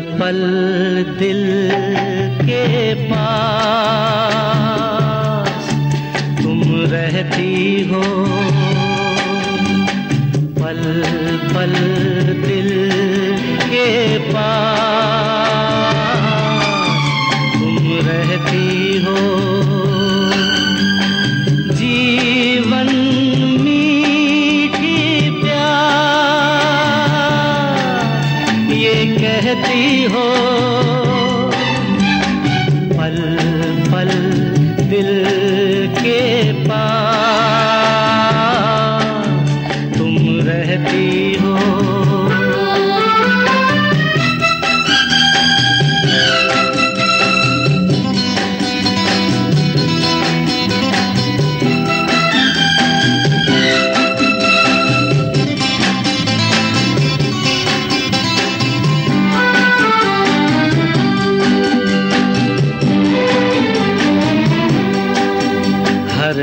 पल दिल के पास तुम रहती हो। पल पल कहती हो। पल पल दिल के पास तुम रहती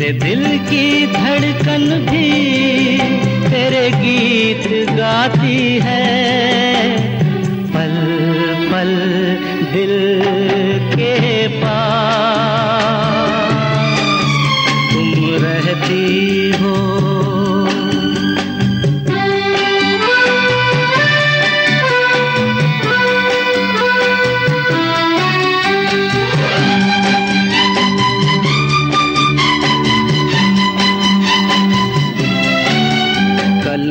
मेरे दिल की धड़कन भी तेरे गीत गाती है।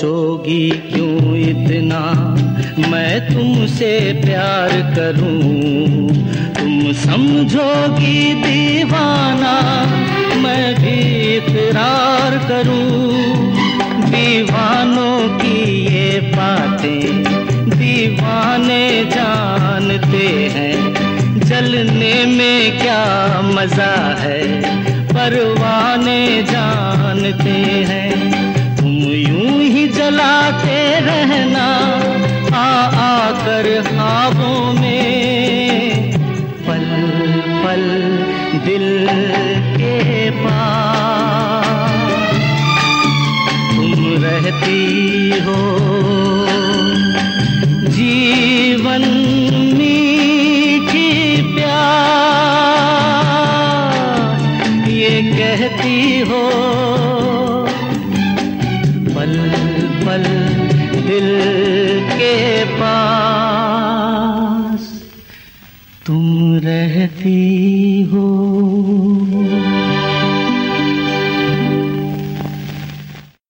सोचोगी क्यों इतना? मैं तुमसे प्यार करूँ। तुम समझोगी दीवाना, मैं भी इकरार करूँ। दीवानों की ये बातें दीवाने जानते हैं। जलने में क्या मज़ा है? परवाने जानते ही। जलाते रहना, आ आकर ख्वाबों में। पल पल दिल के पास। तुम रहती हो, जीवन मीठी प्यार ये कहती हो, पल पल दिल के पास। तुम रहती